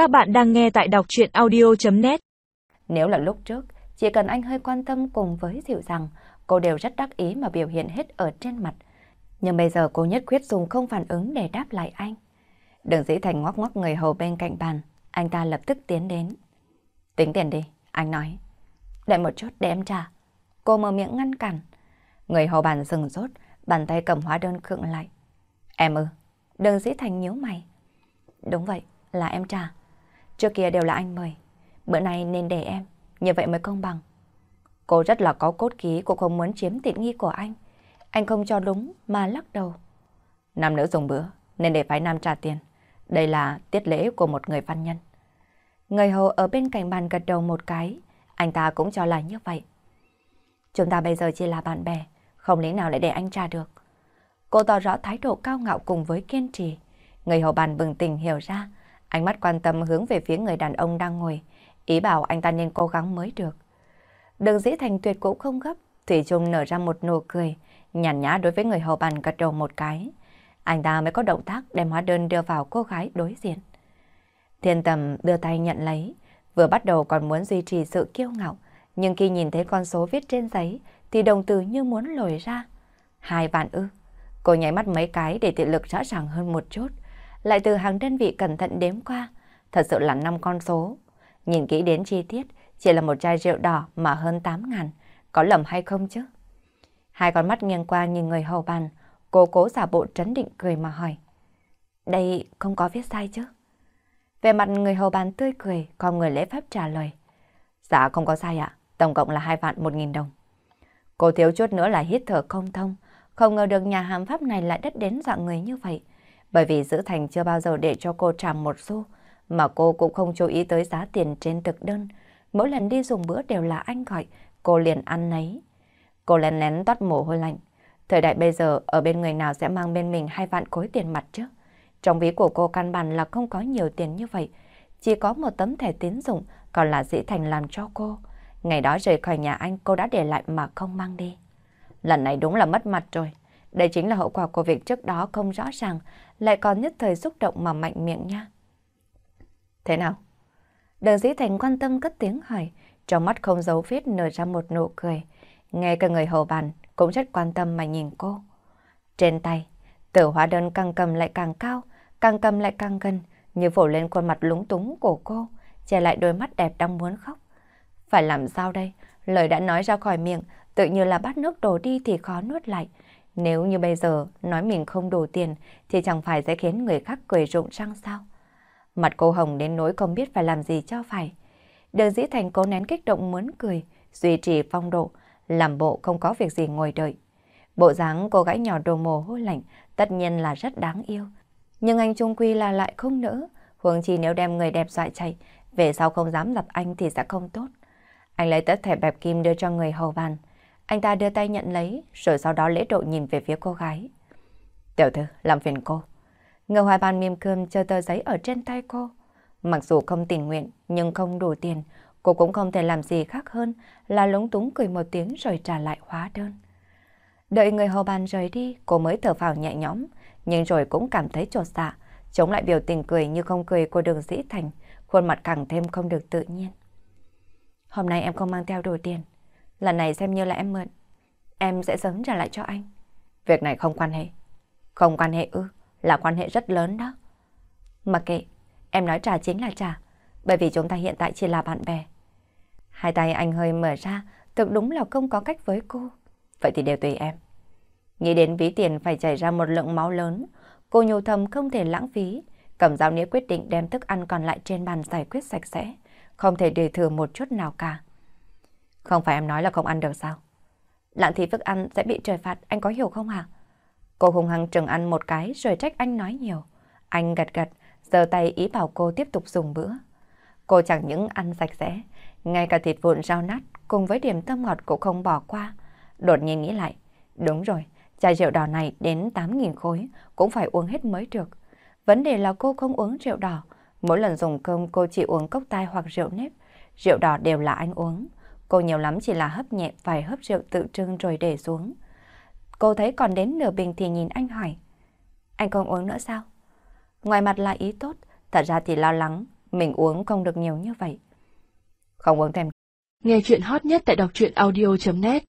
Các bạn đang nghe tại đọc chuyện audio.net Nếu là lúc trước, chỉ cần anh hơi quan tâm cùng với dịu dàng, cô đều rất đắc ý mà biểu hiện hết ở trên mặt. Nhưng bây giờ cô nhất quyết dùng không phản ứng để đáp lại anh. Đừng dĩ thành ngoắc ngoắc người hầu bên cạnh bàn, anh ta lập tức tiến đến. Tính tiền đi, anh nói. Đợi một chút để em trả. Cô mở miệng ngăn cản. Người hầu bàn dừng rốt, bàn tay cầm hóa đơn khựng lại. Em ư, đừng dĩ thành nhíu mày. Đúng vậy, là em trả. Trước kia đều là anh mời. Bữa nay nên để em, như vậy mới công bằng. Cô rất là có cốt khí, cô không muốn chiếm tiện nghi của anh. Anh không cho đúng mà lắc đầu. Nam nữ dùng bữa, nên để phái nam trả tiền. Đây là tiết lễ của một người văn nhân. Người hầu ở bên cạnh bàn gật đầu một cái, anh ta cũng cho là như vậy. Chúng ta bây giờ chỉ là bạn bè, không lý nào lại để anh trả được. Cô tỏ rõ thái độ cao ngạo cùng với kiên trì. Người hầu bàn bừng tỉnh hiểu ra, ánh mắt quan tâm hướng về phía người đàn ông đang ngồi, ý bảo anh ta nên cố gắng mới được. Đường dĩ thành tuyệt cũng không gấp, Thủy Trung nở ra một nụ cười, nhàn nhã đối với người hầu bàn gật đầu một cái. Anh ta mới có động tác đem hóa đơn đưa vào cô gái đối diện. Thiên tầm đưa tay nhận lấy, vừa bắt đầu còn muốn duy trì sự kiêu ngạo, nhưng khi nhìn thấy con số viết trên giấy thì đồng từ như muốn lồi ra. Hai vạn ư. Cô nháy mắt mấy cái để thị lực rõ ràng hơn một chút, lại từ hàng đơn vị cẩn thận đếm qua. Thật sự là năm con số. Nhìn kỹ đến chi tiết, chỉ là một chai rượu đỏ mà hơn 8 ngàn. Có lầm hay không chứ? Hai con mắt nghiêng qua nhìn người hầu bàn, cô cố giả bộ trấn định cười mà hỏi. Đây không có viết sai chứ? Về mặt người hầu bàn tươi cười, còn người lễ phép trả lời. Dạ không có sai ạ, tổng cộng là hai vạn một nghìn đồng. Cô thiếu chút nữa là hít thở không thông, không ngờ được nhà hàm pháp này lại đất đến dạng người như vậy. Bởi vì giữ thành chưa bao giờ để cho cô trả một xu, mà cô cũng không chú ý tới giá tiền trên thực đơn. Mỗi lần đi dùng bữa đều là anh gọi, cô liền ăn nấy. Cô lén lén toát mồ hôi lạnh. Thời đại bây giờ, ở bên người nào sẽ mang bên mình hai vạn khối tiền mặt chứ? Trong ví của cô căn bản là không có nhiều tiền như vậy. Chỉ có một tấm thẻ tín dụng, còn là dĩ thành làm cho cô. Ngày đó rời khỏi nhà anh cô đã để lại mà không mang đi. Lần này đúng là mất mặt rồi. Đây chính là hậu quả của việc trước đó không rõ ràng, lại còn nhất thời xúc động mà mạnh miệng nha. Thế nào? Đường dĩ thành quan tâm cất tiếng hỏi, trong mắt không giấu vết nở ra một nụ cười. Ngay cả người hầu bàn cũng rất quan tâm mà nhìn cô. Trên tay, tử hóa đơn càng cầm lại càng cao, càng cầm lại càng gần, như phủ lên khuôn mặt lúng túng của cô, che lại đôi mắt đẹp đang muốn khóc. Phải làm sao đây? Lời đã nói ra khỏi miệng, tự như là bắt nước đổ đi thì khó nuốt lại. Nếu như bây giờ nói mình không đủ tiền thì chẳng phải sẽ khiến người khác cười rụng răng sao? Mặt cô hồng đến nỗi không biết phải làm gì cho phải. Đường dĩ thành cố nén kích động muốn cười, duy trì phong độ, làm bộ không có việc gì ngồi đợi. Bộ dáng cô gái nhỏ đồ mồ hôi lạnh tất nhiên là rất đáng yêu. Nhưng anh Trung Quy là lại không nỡ. Huống chi nếu đem người đẹp dọa chạy, về sau không dám gặp anh thì sẽ không tốt. Anh lấy tất thẻ bẹp kim đưa cho người hầu bàn. Anh ta đưa tay nhận lấy, rồi sau đó lễ độ nhìn về phía cô gái. Tiểu thư, làm phiền cô. Người hoài bàn mỉm cơm chờ tờ giấy ở trên tay cô. Mặc dù không tình nguyện, nhưng không đủ tiền, cô cũng không thể làm gì khác hơn là lúng túng cười một tiếng rồi trả lại hóa đơn. Đợi người hầu bàn rời đi, cô mới thở phào nhẹ nhõm, nhưng rồi cũng cảm thấy trột dạ, chống lại biểu tình cười như không cười của đường dĩ thành, khuôn mặt càng thêm không được tự nhiên. Hôm nay em không mang theo đồ tiền, lần này xem như là em mượn, em sẽ sớm trả lại cho anh. Việc này không quan hệ. Không quan hệ ư, là quan hệ rất lớn đó. Mặc kệ, em nói trả chính là trả, bởi vì chúng ta hiện tại chỉ là bạn bè. Hai tay anh hơi mở ra, thực đúng là không có cách với cô. Vậy thì đều tùy em. Nghĩ đến ví tiền phải chảy ra một lượng máu lớn, cô nhủ thầm không thể lãng phí, cầm dao nĩa quyết định đem thức ăn còn lại trên bàn giải quyết sạch sẽ, không thể để thừa một chút nào cả. Không phải em nói là không ăn được sao? Lạng thì thức ăn sẽ bị trời phạt, anh có hiểu không hả? Cô hùng hăng trừng ăn một cái rồi trách anh nói nhiều. Anh gật gật, giơ tay ý bảo cô tiếp tục dùng bữa. Cô chẳng những ăn sạch sẽ, ngay cả thịt vụn rau nát cùng với điểm tâm ngọt cũng không bỏ qua. Đột nhiên nghĩ lại, đúng rồi, chai rượu đỏ này đến 8.000 khối cũng phải uống hết mới được. Vấn đề là cô không uống rượu đỏ, mỗi lần dùng cơm cô chỉ uống cốc tai hoặc rượu nếp. Rượu đỏ đều là anh uống, cô nhiều lắm chỉ là hấp nhẹ vài hấp rượu tự trưng rồi để xuống. Cô thấy còn đến nửa bình thì nhìn anh hỏi, anh không uống nữa sao? Ngoài mặt là ý tốt, thật ra thì lo lắng, mình uống không được nhiều như vậy. Không uống thêm. Nghe chuyện hot nhất tại đọc truyện audio.net